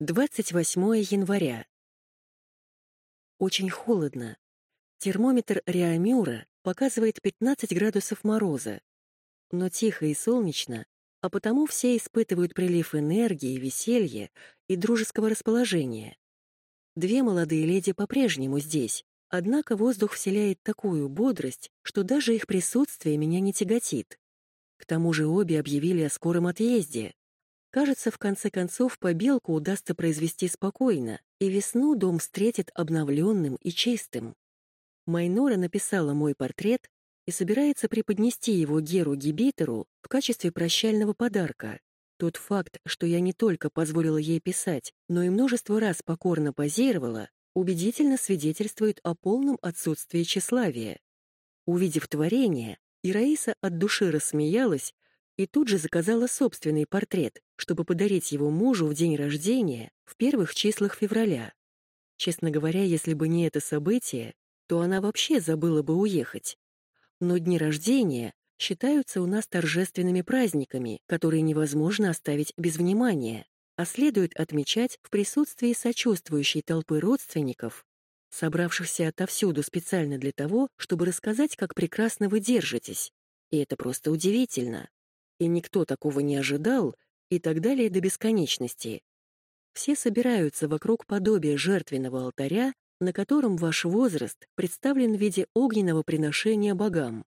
28 января. Очень холодно. Термометр Реамюра показывает 15 градусов мороза. Но тихо и солнечно, а потому все испытывают прилив энергии, веселья и дружеского расположения. Две молодые леди по-прежнему здесь, однако воздух вселяет такую бодрость, что даже их присутствие меня не тяготит. К тому же обе объявили о скором отъезде. Кажется, в конце концов, побелку удастся произвести спокойно, и весну дом встретит обновленным и чистым. Майнора написала мой портрет и собирается преподнести его Геру Гибитеру в качестве прощального подарка. Тот факт, что я не только позволила ей писать, но и множество раз покорно позировала, убедительно свидетельствует о полном отсутствии тщеславия. Увидев творение, Ираиса от души рассмеялась и тут же заказала собственный портрет, чтобы подарить его мужу в день рождения в первых числах февраля. Честно говоря, если бы не это событие, то она вообще забыла бы уехать. Но дни рождения считаются у нас торжественными праздниками, которые невозможно оставить без внимания, а следует отмечать в присутствии сочувствующей толпы родственников, собравшихся отовсюду специально для того, чтобы рассказать, как прекрасно вы держитесь. И это просто удивительно и никто такого не ожидал, и так далее до бесконечности. Все собираются вокруг подобия жертвенного алтаря, на котором ваш возраст представлен в виде огненного приношения богам.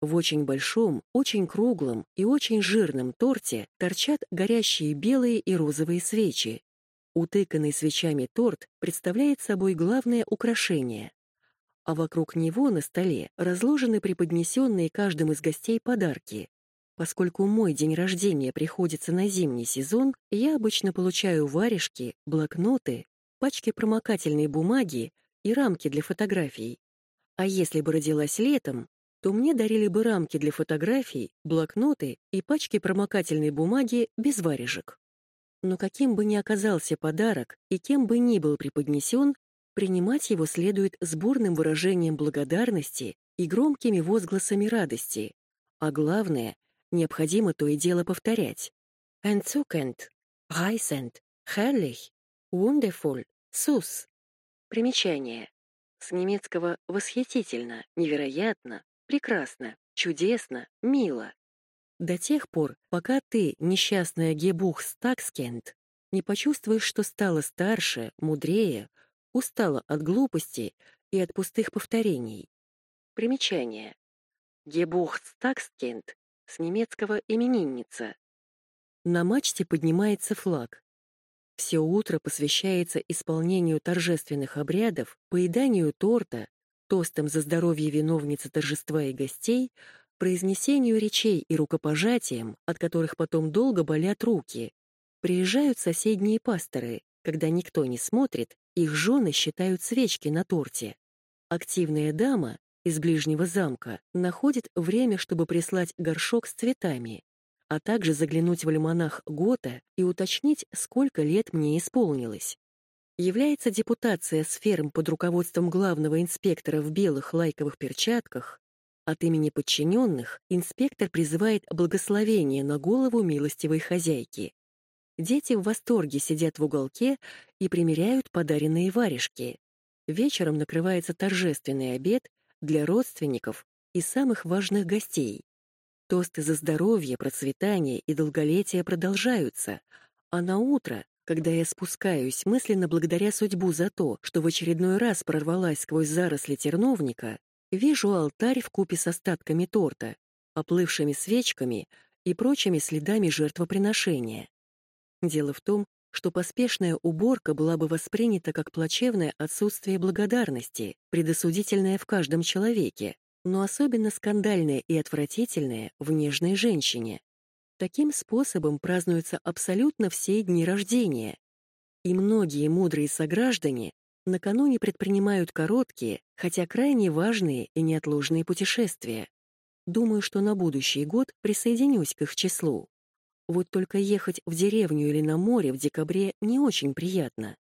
В очень большом, очень круглом и очень жирном торте торчат горящие белые и розовые свечи. Утыканный свечами торт представляет собой главное украшение, а вокруг него на столе разложены преподнесенные каждым из гостей подарки. Поскольку мой день рождения приходится на зимний сезон, я обычно получаю варежки, блокноты, пачки промокательной бумаги и рамки для фотографий. А если бы родилась летом, то мне дарили бы рамки для фотографий, блокноты и пачки промокательной бумаги без варежек. Но каким бы ни оказался подарок и кем бы ни был преподнесен, принимать его следует с бурным выражением благодарности и громкими возгласами радости, а главное необходимо то и дело повторять. Entzückend, reißend, herrlich, wonderful, süß. Примечание. С немецкого «восхитительно», «невероятно», «прекрасно», «чудесно», «мило». До тех пор, пока ты, несчастная Geburtstagskind, не почувствуешь, что стала старше, мудрее, устала от глупости и от пустых повторений. Примечание. Geburtstagskind с немецкого «именинница». На мачте поднимается флаг. Все утро посвящается исполнению торжественных обрядов, поеданию торта, тостам за здоровье виновницы торжества и гостей, произнесению речей и рукопожатиям, от которых потом долго болят руки. Приезжают соседние пасторы. Когда никто не смотрит, их жены считают свечки на торте. Активная дама, из ближнего замка находит время, чтобы прислать горшок с цветами, а также заглянуть в альманах Гота и уточнить, сколько лет мне исполнилось. Является депутация с ферм под руководством главного инспектора в белых лайковых перчатках. От имени подчиненных инспектор призывает благословение на голову милостивой хозяйки. Дети в восторге сидят в уголке и примеряют подаренные варежки. Вечером накрывается торжественный обед — для родственников и самых важных гостей. Тосты за здоровье, процветание и долголетие продолжаются, а на утро, когда я спускаюсь, мысленно благодаря судьбу за то, что в очередной раз прорвалась сквозь заросли терновника, вижу алтарь в купе с остатками торта, оплывшими свечками и прочими следами жертвоприношения. Дело в том, что поспешная уборка была бы воспринята как плачевное отсутствие благодарности, предосудительное в каждом человеке, но особенно скандальное и отвратительное в нежной женщине. Таким способом празднуются абсолютно все дни рождения. И многие мудрые сограждане накануне предпринимают короткие, хотя крайне важные и неотложные путешествия. Думаю, что на будущий год присоединюсь к их числу. Вот только ехать в деревню или на море в декабре не очень приятно.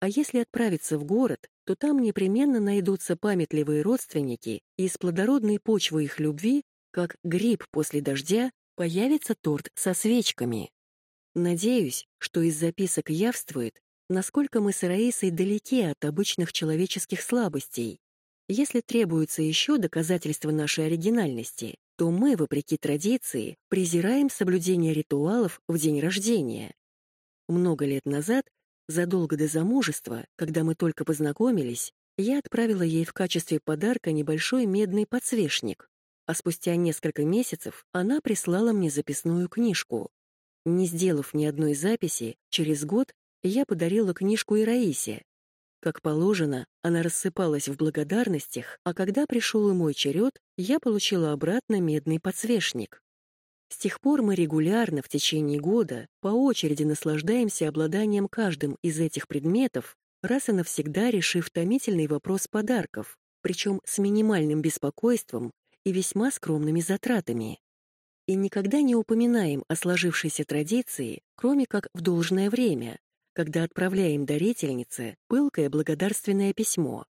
А если отправиться в город, то там непременно найдутся памятливые родственники, и из плодородной почвы их любви, как гриб после дождя, появится торт со свечками. Надеюсь, что из записок явствует, насколько мы с Раисой далеки от обычных человеческих слабостей. Если требуется еще доказательство нашей оригинальности, то мы, вопреки традиции, презираем соблюдение ритуалов в день рождения. Много лет назад, задолго до замужества, когда мы только познакомились, я отправила ей в качестве подарка небольшой медный подсвечник, а спустя несколько месяцев она прислала мне записную книжку. Не сделав ни одной записи, через год я подарила книжку и Раисе. Как положено, она рассыпалась в благодарностях, а когда пришел и мой черед, я получила обратно медный подсвечник. С тех пор мы регулярно в течение года по очереди наслаждаемся обладанием каждым из этих предметов, раз и навсегда решив томительный вопрос подарков, причем с минимальным беспокойством и весьма скромными затратами. И никогда не упоминаем о сложившейся традиции, кроме как в должное время, когда отправляем дарительнице пылкое благодарственное письмо.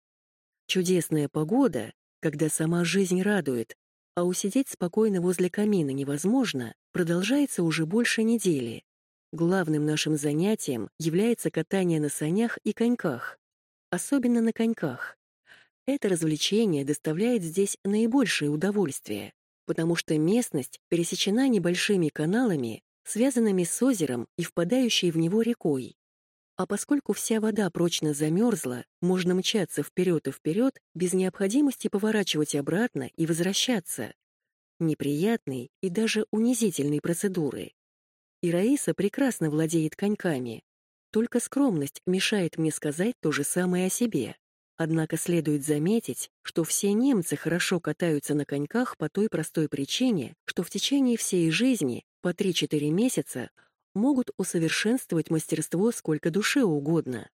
Чудесная погода, когда сама жизнь радует, а усидеть спокойно возле камина невозможно, продолжается уже больше недели. Главным нашим занятием является катание на санях и коньках, особенно на коньках. Это развлечение доставляет здесь наибольшее удовольствие, потому что местность пересечена небольшими каналами, связанными с озером и впадающей в него рекой. А поскольку вся вода прочно замерзла, можно мчаться вперед и вперед без необходимости поворачивать обратно и возвращаться. Неприятной и даже унизительной процедуры. И Раиса прекрасно владеет коньками. Только скромность мешает мне сказать то же самое о себе. Однако следует заметить, что все немцы хорошо катаются на коньках по той простой причине, что в течение всей жизни, по 3-4 месяца, могут усовершенствовать мастерство сколько душе угодно.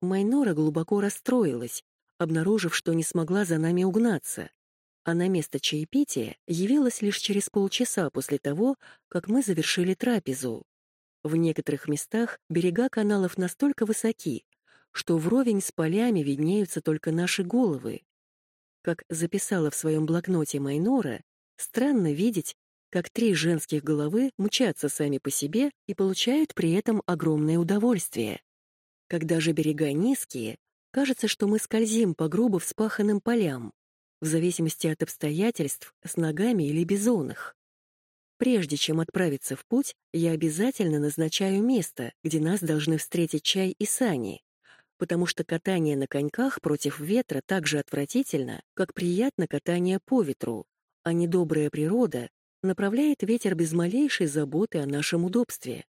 Майнора глубоко расстроилась, обнаружив, что не смогла за нами угнаться, а на место чаепития явилась лишь через полчаса после того, как мы завершили трапезу. В некоторых местах берега каналов настолько высоки, что вровень с полями виднеются только наши головы. Как записала в своем блокноте Майнора, странно видеть, как три женских головы мчатся сами по себе и получают при этом огромное удовольствие. Когда же берега низкие, кажется, что мы скользим по грубо вспаханным полям, в зависимости от обстоятельств, с ногами или бизонах. Прежде чем отправиться в путь, я обязательно назначаю место, где нас должны встретить чай и сани потому что катание на коньках против ветра так же отвратительно, как приятно катание по ветру, а недобрая природа направляет ветер без малейшей заботы о нашем удобстве.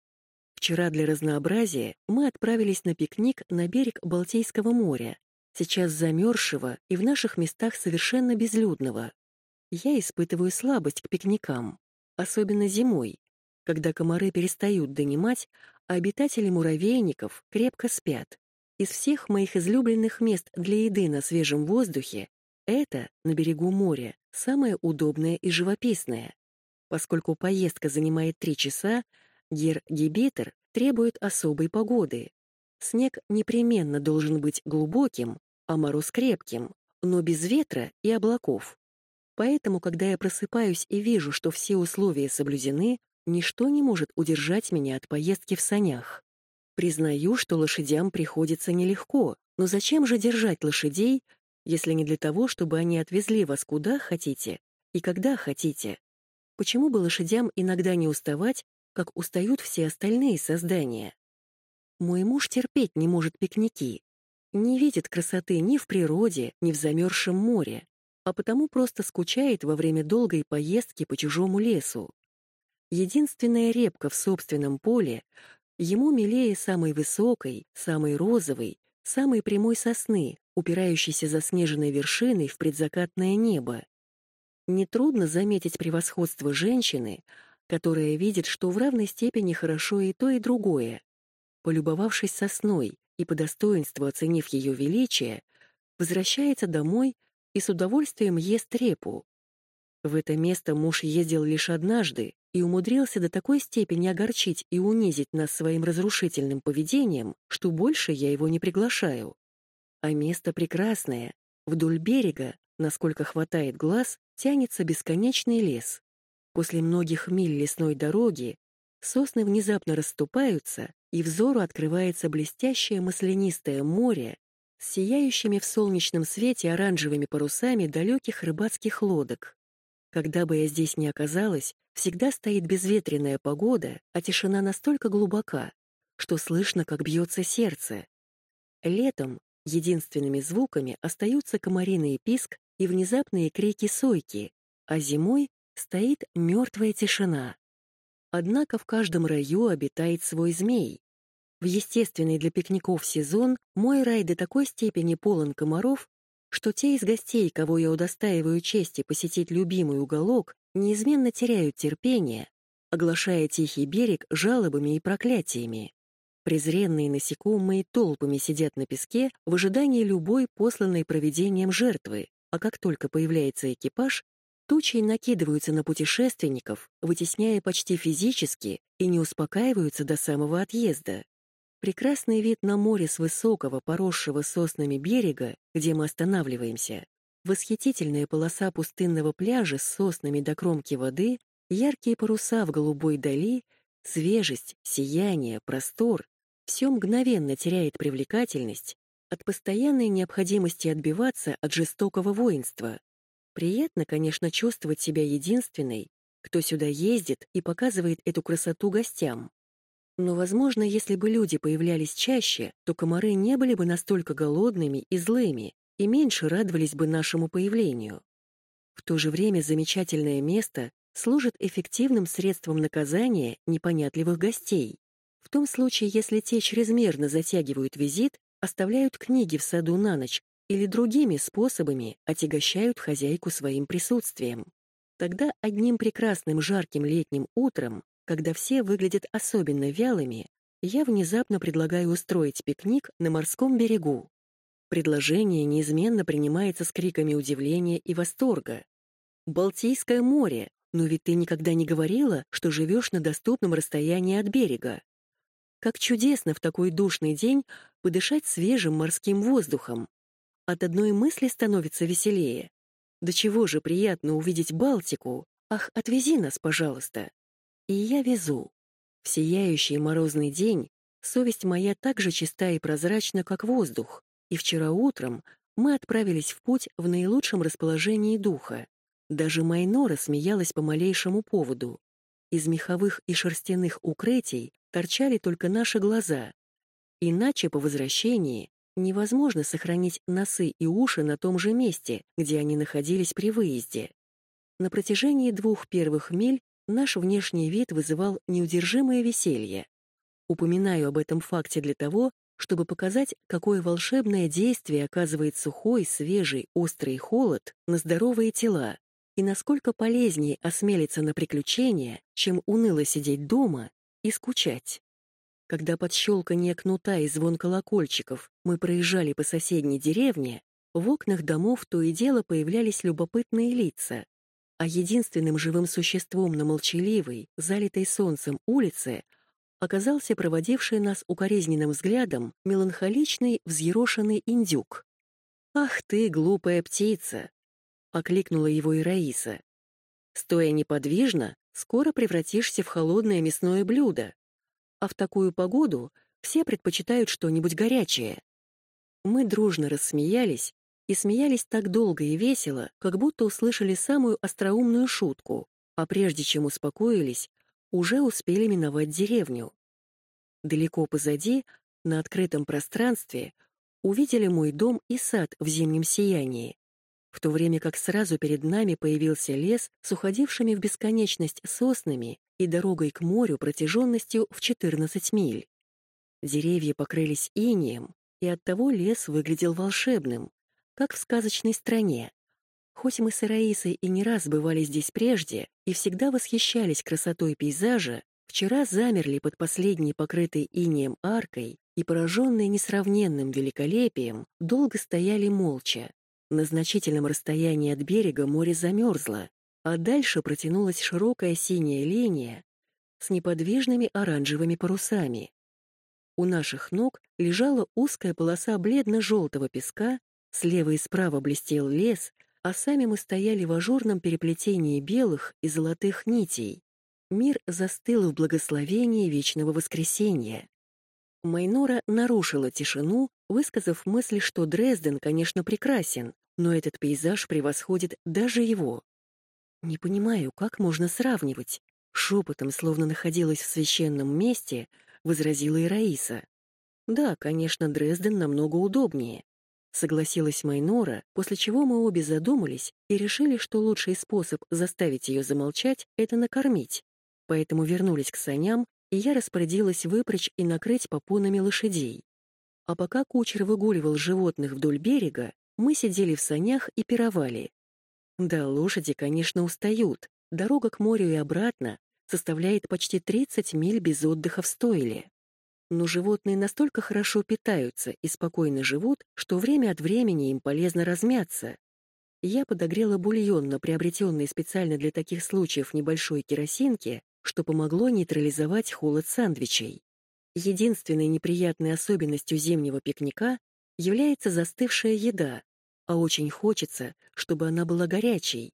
Вчера для разнообразия мы отправились на пикник на берег Балтийского моря, сейчас замерзшего и в наших местах совершенно безлюдного. Я испытываю слабость к пикникам, особенно зимой, когда комары перестают донимать, а обитатели муравейников крепко спят. Из всех моих излюбленных мест для еды на свежем воздухе это, на берегу моря, самое удобное и живописное. Поскольку поездка занимает три часа, Гер Гибетер требует особой погоды. Снег непременно должен быть глубоким, а мороз крепким, но без ветра и облаков. Поэтому, когда я просыпаюсь и вижу, что все условия соблюдены, ничто не может удержать меня от поездки в санях. Признаю, что лошадям приходится нелегко, но зачем же держать лошадей, если не для того, чтобы они отвезли вас куда хотите и когда хотите? Почему бы лошадям иногда не уставать, как устают все остальные создания? Мой муж терпеть не может пикники, не видит красоты ни в природе, ни в замерзшем море, а потому просто скучает во время долгой поездки по чужому лесу. Единственная репка в собственном поле Ему милее самой высокой, самой розовой, самой прямой сосны, упирающейся заснеженной вершиной в предзакатное небо. Нетрудно заметить превосходство женщины, которая видит, что в равной степени хорошо и то, и другое. Полюбовавшись сосной и по достоинству оценив ее величие, возвращается домой и с удовольствием ест репу. В это место муж ездил лишь однажды, и умудрился до такой степени огорчить и унизить нас своим разрушительным поведением, что больше я его не приглашаю. А место прекрасное. Вдоль берега, насколько хватает глаз, тянется бесконечный лес. После многих миль лесной дороги сосны внезапно расступаются, и взору открывается блестящее маслянистое море с сияющими в солнечном свете оранжевыми парусами далеких рыбацких лодок. Когда бы я здесь не оказалась, всегда стоит безветренная погода, а тишина настолько глубока, что слышно, как бьется сердце. Летом единственными звуками остаются комариный писк и внезапные крики сойки, а зимой стоит мертвая тишина. Однако в каждом раю обитает свой змей. В естественный для пикников сезон мой рай до такой степени полон комаров, что те из гостей, кого я удостаиваю чести посетить любимый уголок, неизменно теряют терпение, оглашая тихий берег жалобами и проклятиями. Презренные насекомые толпами сидят на песке в ожидании любой посланной проведением жертвы, а как только появляется экипаж, тучи накидываются на путешественников, вытесняя почти физически и не успокаиваются до самого отъезда. Прекрасный вид на море с высокого, поросшего соснами берега, где мы останавливаемся, восхитительная полоса пустынного пляжа с соснами до кромки воды, яркие паруса в голубой дали, свежесть, сияние, простор — все мгновенно теряет привлекательность от постоянной необходимости отбиваться от жестокого воинства. Приятно, конечно, чувствовать себя единственной, кто сюда ездит и показывает эту красоту гостям. Но, возможно, если бы люди появлялись чаще, то комары не были бы настолько голодными и злыми и меньше радовались бы нашему появлению. В то же время замечательное место служит эффективным средством наказания непонятливых гостей. В том случае, если те чрезмерно затягивают визит, оставляют книги в саду на ночь или другими способами отягощают хозяйку своим присутствием. Тогда одним прекрасным жарким летним утром когда все выглядят особенно вялыми, я внезапно предлагаю устроить пикник на морском берегу. Предложение неизменно принимается с криками удивления и восторга. «Балтийское море! Но ведь ты никогда не говорила, что живешь на доступном расстоянии от берега. Как чудесно в такой душный день подышать свежим морским воздухом. От одной мысли становится веселее. До чего же приятно увидеть Балтику. Ах, отвези нас, пожалуйста. И я везу. В сияющий морозный день совесть моя так же чиста и прозрачна, как воздух, и вчера утром мы отправились в путь в наилучшем расположении духа. Даже Майнора смеялась по малейшему поводу. Из меховых и шерстяных укрытий торчали только наши глаза. Иначе по возвращении невозможно сохранить носы и уши на том же месте, где они находились при выезде. На протяжении двух первых миль наш внешний вид вызывал неудержимое веселье. Упоминаю об этом факте для того, чтобы показать, какое волшебное действие оказывает сухой, свежий, острый холод на здоровые тела, и насколько полезнее осмелиться на приключения, чем уныло сидеть дома и скучать. Когда под щелканье кнута и звон колокольчиков мы проезжали по соседней деревне, в окнах домов то и дело появлялись любопытные лица, а единственным живым существом на молчаливой, залитой солнцем улице оказался проводивший нас укоризненным взглядом меланхоличный, взъерошенный индюк. «Ах ты, глупая птица!» — окликнула его и Раиса. «Стоя неподвижно, скоро превратишься в холодное мясное блюдо. А в такую погоду все предпочитают что-нибудь горячее». Мы дружно рассмеялись, и смеялись так долго и весело, как будто услышали самую остроумную шутку, а прежде чем успокоились, уже успели миновать деревню. Далеко позади, на открытом пространстве, увидели мой дом и сад в зимнем сиянии, в то время как сразу перед нами появился лес с уходившими в бесконечность соснами и дорогой к морю протяженностью в 14 миль. Деревья покрылись инеем, и оттого лес выглядел волшебным, как в сказочной стране. Хоть мы с Ираисой и не раз бывали здесь прежде и всегда восхищались красотой пейзажа, вчера замерли под последней покрытой инеем аркой и, пораженные несравненным великолепием, долго стояли молча. На значительном расстоянии от берега море замерзло, а дальше протянулась широкая синяя линия с неподвижными оранжевыми парусами. У наших ног лежала узкая полоса бледно-желтого песка Слева и справа блестел лес, а сами мы стояли в ажурном переплетении белых и золотых нитей. мир застыл в благословении вечного воскресения. Майнора нарушила тишину, высказав мысль, что Дрезден, конечно, прекрасен, но этот пейзаж превосходит даже его. Не понимаю, как можно сравнивать. Шепотом, словно находилась в священном месте, возразила и Раиса. Да, конечно, Дрезден намного удобнее. Согласилась Майнора, после чего мы обе задумались и решили, что лучший способ заставить ее замолчать — это накормить. Поэтому вернулись к саням, и я распорядилась выпрячь и накрыть попонами лошадей. А пока кучер выгуливал животных вдоль берега, мы сидели в санях и пировали. Да, лошади, конечно, устают. Дорога к морю и обратно составляет почти 30 миль без отдыха в стойле. Но животные настолько хорошо питаются и спокойно живут, что время от времени им полезно размяться. Я подогрела бульон на приобретенной специально для таких случаев небольшой керосинке, что помогло нейтрализовать холод сандвичей. Единственной неприятной особенностью зимнего пикника является застывшая еда, а очень хочется, чтобы она была горячей.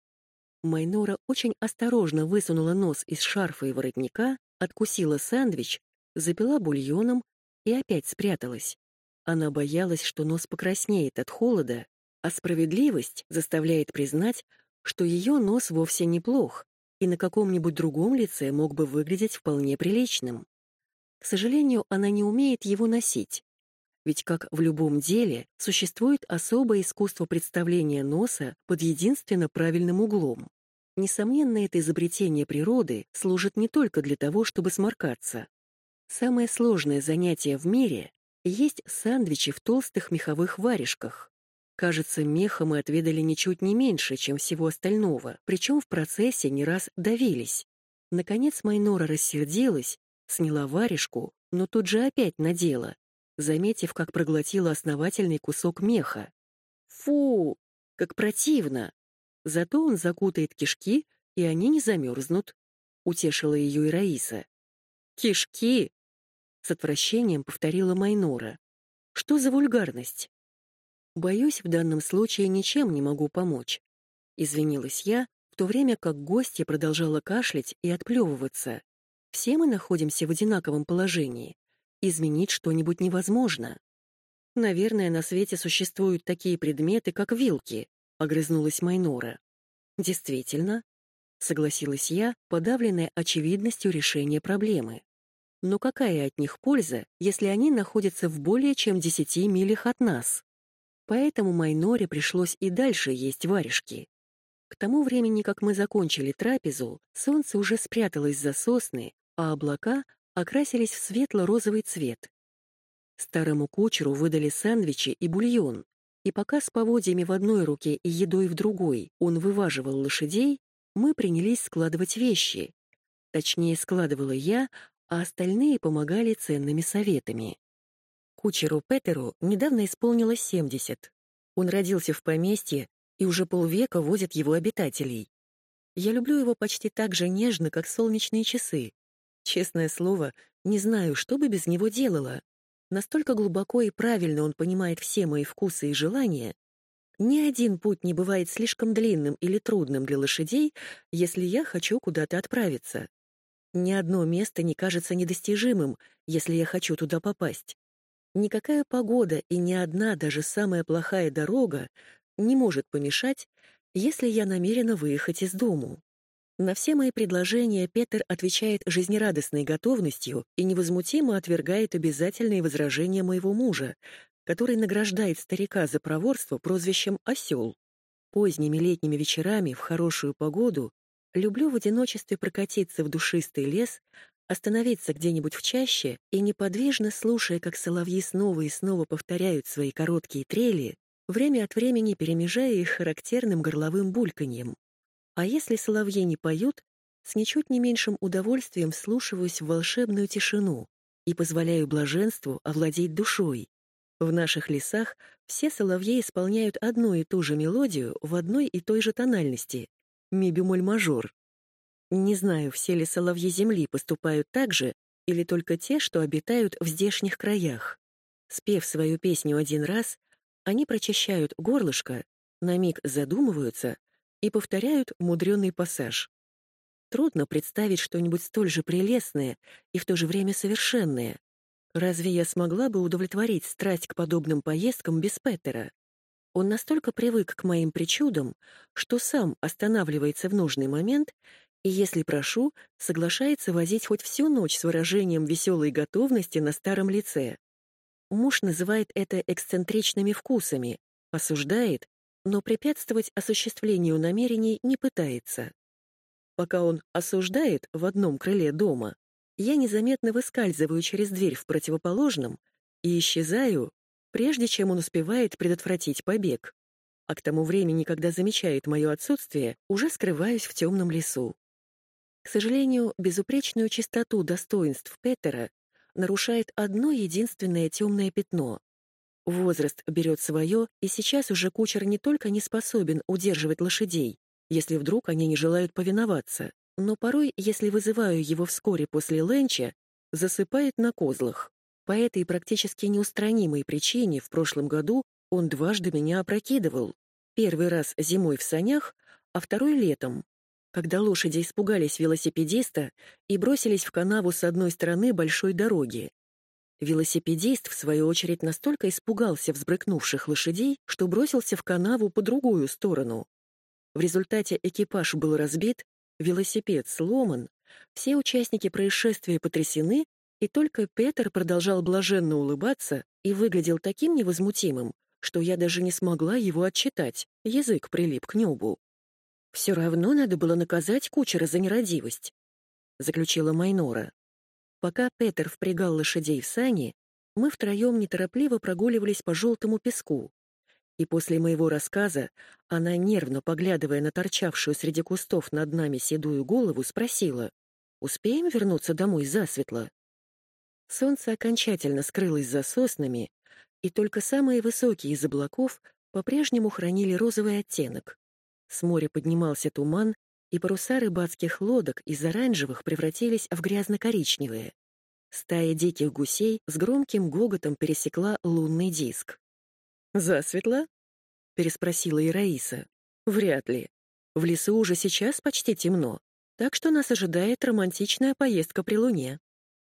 Майнора очень осторожно высунула нос из шарфа и воротника, откусила сэндвич запила бульоном и опять спряталась. Она боялась, что нос покраснеет от холода, а справедливость заставляет признать, что ее нос вовсе неплох и на каком-нибудь другом лице мог бы выглядеть вполне приличным. К сожалению, она не умеет его носить. Ведь, как в любом деле, существует особое искусство представления носа под единственно правильным углом. Несомненно, это изобретение природы служит не только для того, чтобы сморкаться. Самое сложное занятие в мире есть сэндвичи в толстых меховых варежках. Кажется, меха мы отведали ничуть не меньше, чем всего остального, причем в процессе не раз давились. Наконец Майнора рассердилась, сняла варежку, но тут же опять надела, заметив, как проглотила основательный кусок меха. Фу, как противно! Зато он закутает кишки, и они не замерзнут, — утешила ее и Раиса. «Кишки!» — с отвращением повторила Майнора. «Что за вульгарность?» «Боюсь, в данном случае ничем не могу помочь», — извинилась я, в то время как гостья продолжала кашлять и отплевываться. «Все мы находимся в одинаковом положении. Изменить что-нибудь невозможно». «Наверное, на свете существуют такие предметы, как вилки», — огрызнулась Майнора. «Действительно, согласилась я, подавленная очевидностью решения проблемы. Но какая от них польза, если они находятся в более чем десяти милях от нас? Поэтому Майноре пришлось и дальше есть варежки. К тому времени, как мы закончили трапезу, солнце уже спряталось за сосны, а облака окрасились в светло-розовый цвет. Старому кучеру выдали сэндвичи и бульон, и пока с поводьями в одной руке и едой в другой он вываживал лошадей, мы принялись складывать вещи. Точнее, складывала я, а остальные помогали ценными советами. Кучеру Петеру недавно исполнилось 70. Он родился в поместье и уже полвека возит его обитателей. Я люблю его почти так же нежно, как солнечные часы. Честное слово, не знаю, что бы без него делала. Настолько глубоко и правильно он понимает все мои вкусы и желания, ни один путь не бывает слишком длинным или трудным для лошадей, если я хочу куда-то отправиться. Ни одно место не кажется недостижимым, если я хочу туда попасть. Никакая погода и ни одна, даже самая плохая дорога не может помешать, если я намерена выехать из дому. На все мои предложения Петр отвечает жизнерадостной готовностью и невозмутимо отвергает обязательные возражения моего мужа, который награждает старика за проворство прозвищем «Осел». Поздними летними вечерами в хорошую погоду люблю в одиночестве прокатиться в душистый лес, остановиться где-нибудь в чаще и, неподвижно слушая, как соловьи снова и снова повторяют свои короткие трели, время от времени перемежая их характерным горловым бульканьем. А если соловьи не поют, с ничуть не меньшим удовольствием вслушиваюсь в волшебную тишину и позволяю блаженству овладеть душой, в наших лесах все соловьи исполняют одну и ту же мелодию в одной и той же тональности — ми-бемоль-мажор. Не знаю, все ли соловьи Земли поступают так же, или только те, что обитают в здешних краях. Спев свою песню один раз, они прочищают горлышко, на миг задумываются и повторяют мудрёный пассаж. трудно представить что-нибудь столь же прелестное и в то же время совершенное. Разве я смогла бы удовлетворить страсть к подобным поездкам без Петера? Он настолько привык к моим причудам, что сам останавливается в нужный момент и, если прошу, соглашается возить хоть всю ночь с выражением веселой готовности на старом лице. Муж называет это эксцентричными вкусами, осуждает, но препятствовать осуществлению намерений не пытается. Пока он осуждает в одном крыле дома, я незаметно выскальзываю через дверь в противоположном и исчезаю, прежде чем он успевает предотвратить побег. А к тому времени, когда замечает мое отсутствие, уже скрываюсь в темном лесу. К сожалению, безупречную чистоту достоинств Петера нарушает одно единственное темное пятно. Возраст берет свое, и сейчас уже кучер не только не способен удерживать лошадей, если вдруг они не желают повиноваться, но порой, если вызываю его вскоре после ленча, засыпает на козлах. По этой практически неустранимой причине в прошлом году он дважды меня опрокидывал. Первый раз зимой в санях, а второй летом, когда лошади испугались велосипедиста и бросились в канаву с одной стороны большой дороги. Велосипедист, в свою очередь, настолько испугался взбрыкнувших лошадей, что бросился в канаву по другую сторону. В результате экипаж был разбит, велосипед сломан, все участники происшествия потрясены, и только Петр продолжал блаженно улыбаться и выглядел таким невозмутимым, что я даже не смогла его отчитать, язык прилип к небу. «Все равно надо было наказать кучера за нерадивость», — заключила Майнора. Пока Петр впрягал лошадей в сани, мы втроем неторопливо прогуливались по желтому песку. И после моего рассказа она, нервно поглядывая на торчавшую среди кустов над нами седую голову, спросила, «Успеем вернуться домой засветло?» Солнце окончательно скрылось за соснами, и только самые высокие из облаков по-прежнему хранили розовый оттенок. С моря поднимался туман, и паруса рыбацких лодок из оранжевых превратились в грязно-коричневые. Стая диких гусей с громким гоготом пересекла лунный диск. «Засветло?» — переспросила Ираиса. «Вряд ли. В лесу уже сейчас почти темно, так что нас ожидает романтичная поездка при луне.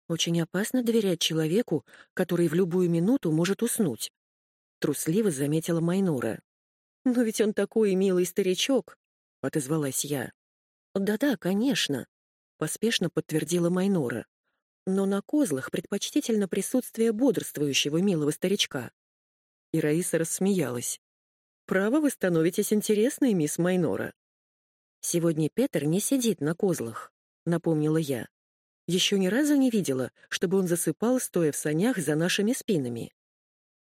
Очень опасно доверять человеку, который в любую минуту может уснуть», — трусливо заметила Майнора. «Но ведь он такой милый старичок», — отозвалась я. «Да-да, конечно», — поспешно подтвердила Майнора. «Но на козлах предпочтительно присутствие бодрствующего милого старичка». И Раиса рассмеялась. «Право, вы становитесь интересной, мисс Майнора». «Сегодня Петр не сидит на козлах», — напомнила я. Еще ни разу не видела, чтобы он засыпал, стоя в санях за нашими спинами.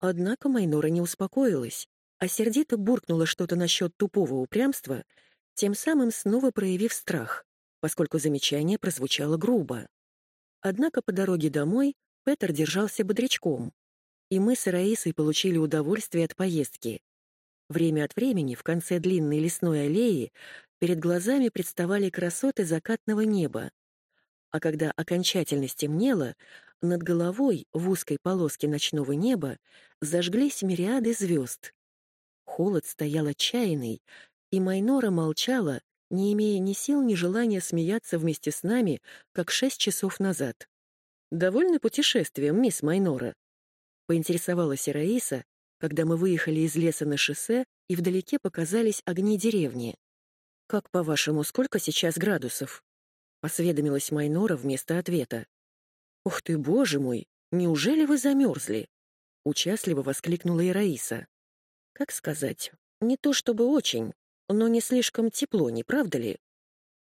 Однако Майнора не успокоилась, а сердито буркнула что-то насчет тупого упрямства тем самым снова проявив страх, поскольку замечание прозвучало грубо. Однако по дороге домой Петер держался бодрячком, и мы с Раисой получили удовольствие от поездки. Время от времени в конце длинной лесной аллеи перед глазами представали красоты закатного неба. А когда окончательно стемнело, над головой в узкой полоске ночного неба зажглись мириады звезд. Холод стоял отчаянный, и Майнора молчала, не имея ни сил, ни желания смеяться вместе с нами, как шесть часов назад. «Довольны путешествием, мисс Майнора?» — поинтересовалась Раиса, когда мы выехали из леса на шоссе и вдалеке показались огни деревни. «Как, по-вашему, сколько сейчас градусов?» — осведомилась Майнора вместо ответа. «Ух ты, боже мой! Неужели вы замерзли?» — участливо воскликнула Раиса. «Как сказать? Не то чтобы очень, но не слишком тепло, не правда ли?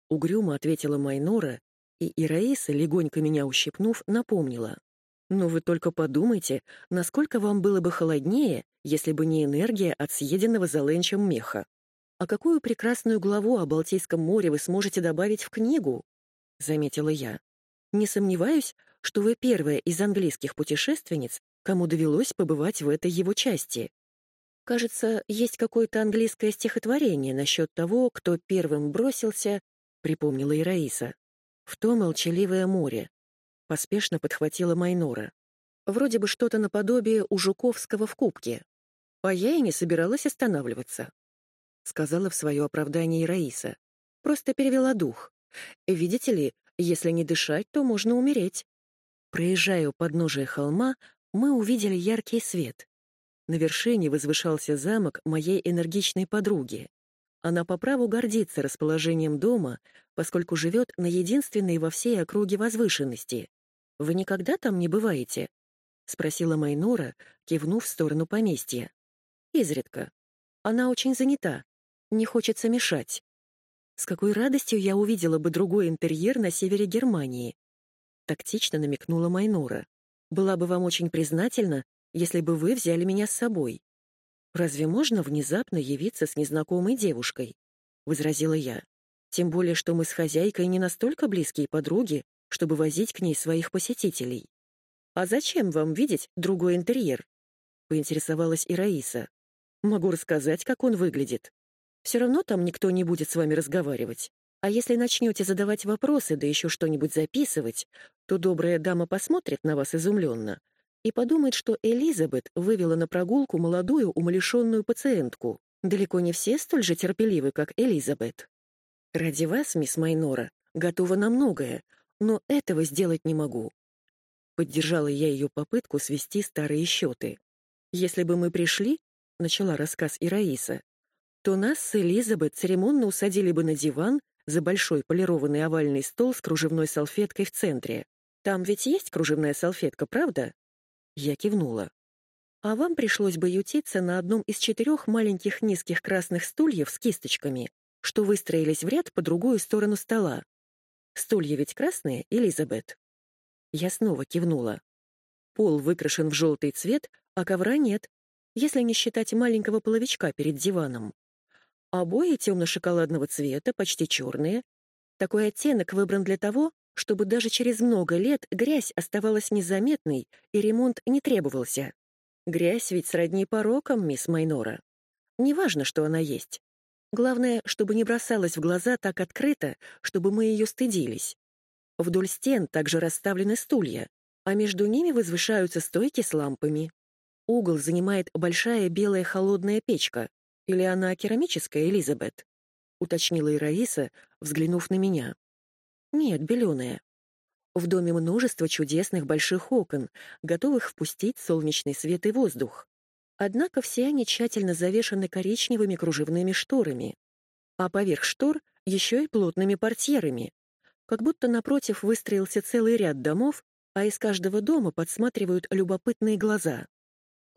Угрюмо ответила Майнора, и Ираиса, легонько меня ущипнув, напомнила. Но вы только подумайте, насколько вам было бы холоднее, если бы не энергия от съеденного за ленчем меха. А какую прекрасную главу о Балтийском море вы сможете добавить в книгу? Заметила я. Не сомневаюсь, что вы первая из английских путешественниц, кому довелось побывать в этой его части. Кажется, есть какое-то английское стихотворение насчет того, кто первым бросился, припомнила и в то молчаливое море. Поспешно подхватила Майнора. Вроде бы что-то наподобие у Жуковского в кубке. А я и не собиралась останавливаться. Сказала в свое оправдание и Раиса. Просто перевела дух. Видите ли, если не дышать, то можно умереть. Проезжая у подножия холма, мы увидели яркий свет. На вершине возвышался замок моей энергичной подруги. Она по праву гордится расположением дома, поскольку живет на единственной во всей округе возвышенности. Вы никогда там не бываете? — спросила Майнора, кивнув в сторону поместья. «Изредка. Она очень занята. Не хочется мешать. С какой радостью я увидела бы другой интерьер на севере Германии?» Тактично намекнула Майнора. «Была бы вам очень признательна, если бы вы взяли меня с собой». «Разве можно внезапно явиться с незнакомой девушкой?» — возразила я. «Тем более, что мы с хозяйкой не настолько близкие подруги, чтобы возить к ней своих посетителей». «А зачем вам видеть другой интерьер?» — поинтересовалась и Раиса. «Могу рассказать, как он выглядит. Все равно там никто не будет с вами разговаривать. А если начнете задавать вопросы, да еще что-нибудь записывать, то добрая дама посмотрит на вас изумленно и подумает, что Элизабет вывела на прогулку молодую умалишенную пациентку. Далеко не все столь же терпеливы, как Элизабет. Ради вас, мисс Майнора, готова на многое, но этого сделать не могу. Поддержала я ее попытку свести старые счеты. Если бы мы пришли, начала рассказ и Раиса, то нас с Элизабет церемонно усадили бы на диван за большой полированный овальный стол с кружевной салфеткой в центре. Там ведь есть кружевная салфетка, правда? Я кивнула. А вам пришлось бы ютиться на одном из четырех маленьких низких красных стульев с кисточками, что выстроились в ряд по другую сторону стола. Стулья ведь красные, Элизабет? Я снова кивнула. Пол выкрашен в желтый цвет, а ковра нет, если не считать маленького половичка перед диваном. Обои темно-шоколадного цвета, почти черные. Такой оттенок выбран для того, чтобы даже через много лет грязь оставалась незаметной и ремонт не требовался. Грязь ведь сродни порокам, мисс Майнора. Неважно, что она есть. Главное, чтобы не бросалась в глаза так открыто, чтобы мы ее стыдились. Вдоль стен также расставлены стулья, а между ними возвышаются стойки с лампами. Угол занимает большая белая холодная печка. Или она керамическая, Элизабет? Уточнила и Раиса, взглянув на меня. Нет, беленая. В доме множество чудесных больших окон, готовых впустить солнечный свет и воздух. Однако все они тщательно завешаны коричневыми кружевными шторами, а поверх штор еще и плотными портьерами. Как будто напротив выстроился целый ряд домов, а из каждого дома подсматривают любопытные глаза.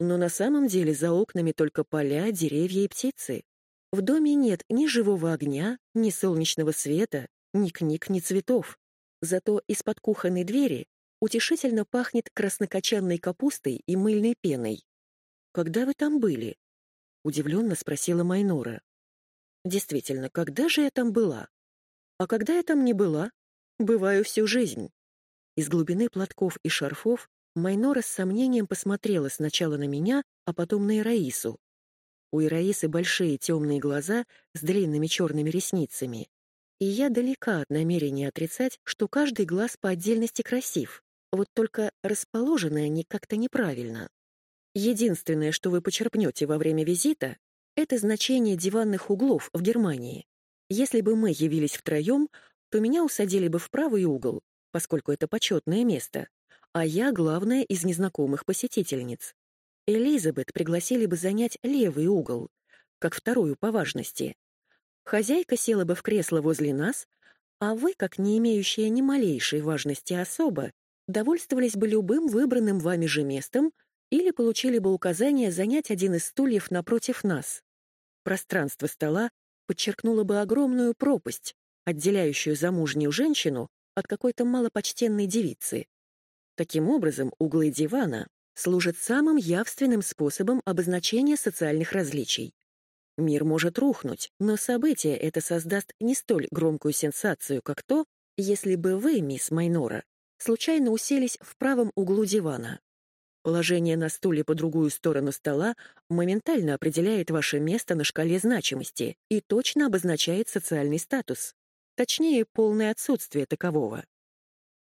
Но на самом деле за окнами только поля, деревья и птицы. В доме нет ни живого огня, ни солнечного света, ни книг, ни цветов. Зато из-под кухонной двери утешительно пахнет краснокочанной капустой и мыльной пеной. «Когда вы там были?» — удивленно спросила Майнора. «Действительно, когда же я там была? А когда я там не была? Бываю всю жизнь». Из глубины платков и шарфов Майнора с сомнением посмотрела сначала на меня, а потом на Ираису. У Ираисы большие темные глаза с длинными черными ресницами, и я далека от намерения отрицать, что каждый глаз по отдельности красив, вот только расположены они как-то неправильно. Единственное, что вы почерпнете во время визита, это значение диванных углов в Германии. Если бы мы явились втроем, то меня усадили бы в правый угол, поскольку это почетное место, а я главная из незнакомых посетительниц. Элизабет пригласили бы занять левый угол, как вторую по важности, Хозяйка села бы в кресло возле нас, а вы, как не имеющая ни малейшей важности особа, довольствовались бы любым выбранным вами же местом или получили бы указание занять один из стульев напротив нас. Пространство стола подчеркнуло бы огромную пропасть, отделяющую замужнюю женщину от какой-то малопочтенной девицы. Таким образом, углы дивана служат самым явственным способом обозначения социальных различий. Мир может рухнуть, но событие это создаст не столь громкую сенсацию, как то, если бы вы, мисс Майнора, случайно уселись в правом углу дивана. Положение на стуле по другую сторону стола моментально определяет ваше место на шкале значимости и точно обозначает социальный статус. Точнее, полное отсутствие такового.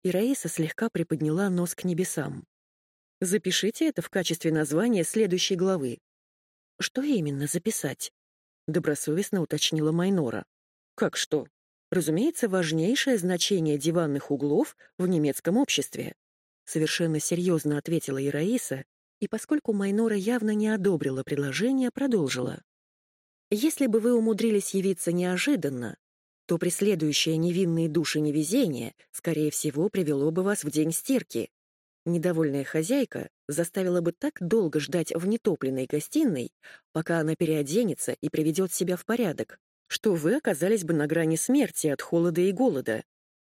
И Раиса слегка приподняла нос к небесам. Запишите это в качестве названия следующей главы. Что именно записать? — добросовестно уточнила Майнора. «Как что? разумеется, важнейшее значение диванных углов в немецком обществе. Совершенно серьезно ответила Ираиса, и поскольку Майнора явно не одобрила предложение, продолжила. Если бы вы умудрились явиться неожиданно, то преследующее невинные души невезение, скорее всего, привело бы вас в день стирки. Недовольная хозяйка заставила бы так долго ждать в нетопленной гостиной, пока она переоденется и приведет себя в порядок, что вы оказались бы на грани смерти от холода и голода,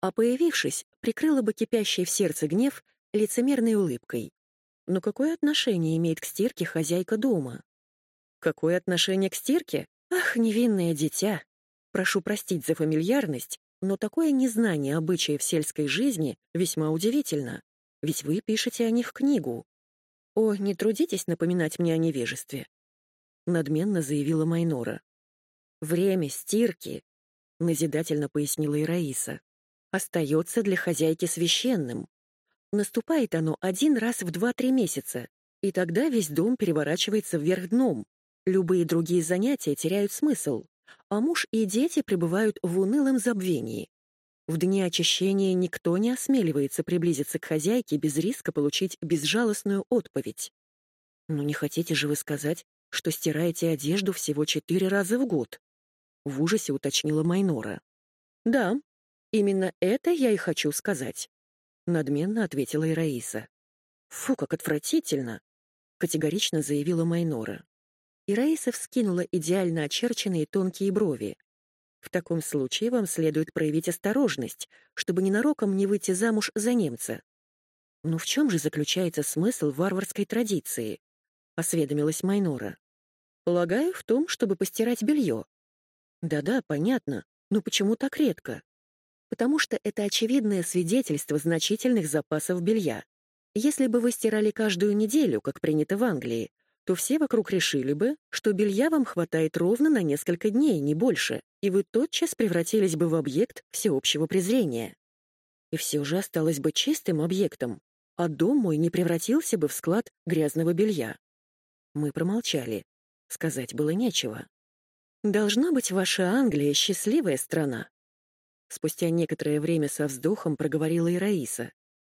а появившись, прикрыла бы кипящий в сердце гнев лицемерной улыбкой. Но какое отношение имеет к стирке хозяйка дома? Какое отношение к стирке? Ах, невинное дитя! Прошу простить за фамильярность, но такое незнание обычаев сельской жизни весьма удивительно, ведь вы пишете о них книгу. О, не трудитесь напоминать мне о невежестве, надменно заявила Майнора. Время стирки, назидательно пояснила и Раиса, остается для хозяйки священным. Наступает оно один раз в два-три месяца, и тогда весь дом переворачивается вверх дном. Любые другие занятия теряют смысл а муж и дети пребывают в унылом забвении. В дни очищения никто не осмеливается приблизиться к хозяйке без риска получить безжалостную отповедь. Но не хотите же вы сказать, что стираете одежду всего четыре раза в год? В ужасе уточнила Майнора. Да, именно это я и хочу сказать. Надменно ответила и. Фу, как отвратительно! Категорично заявила Майнора и вскинула идеально очерченные тонкие брови. В таком случае вам следует проявить осторожность, чтобы ненароком не выйти замуж за немца. Но в чем же заключается смысл варварской традиции? Осведомилась Майнора. Полагаю, в том, чтобы постирать белье. Да-да, понятно, но почему так редко? Потому что это очевидное свидетельство значительных запасов белья. Если бы вы стирали каждую неделю, как принято в Англии, то все вокруг решили бы, что белья вам хватает ровно на несколько дней, не больше, и вы тотчас превратились бы в объект всеобщего презрения. И все же осталось бы чистым объектом, а дом мой не превратился бы в склад грязного белья. Мы промолчали. Сказать было нечего. Должна быть ваша Англия счастливая страна. Спустя некоторое время со вздохом проговорила и Раиса,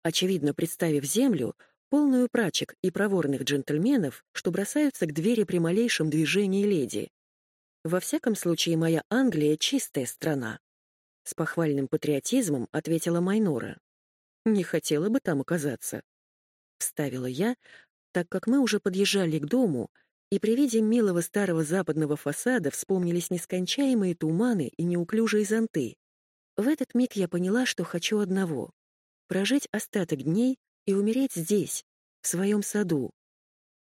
очевидно представив землю, полную прачек и проворных джентльменов, что бросаются к двери при малейшем движении леди. Во всяком случае, моя Англия — чистая страна. С похвальным патриотизмом ответила Майнора. Не хотела бы там оказаться. Вставила я, так как мы уже подъезжали к дому, и при виде милого старого западного фасада вспомнились нескончаемые туманы и неуклюжие зонты. В этот миг я поняла, что хочу одного — прожить остаток дней и умереть здесь, в своем саду.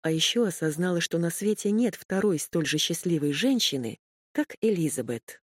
А еще осознала, что на свете нет второй столь же счастливой женщины, как Элизабет.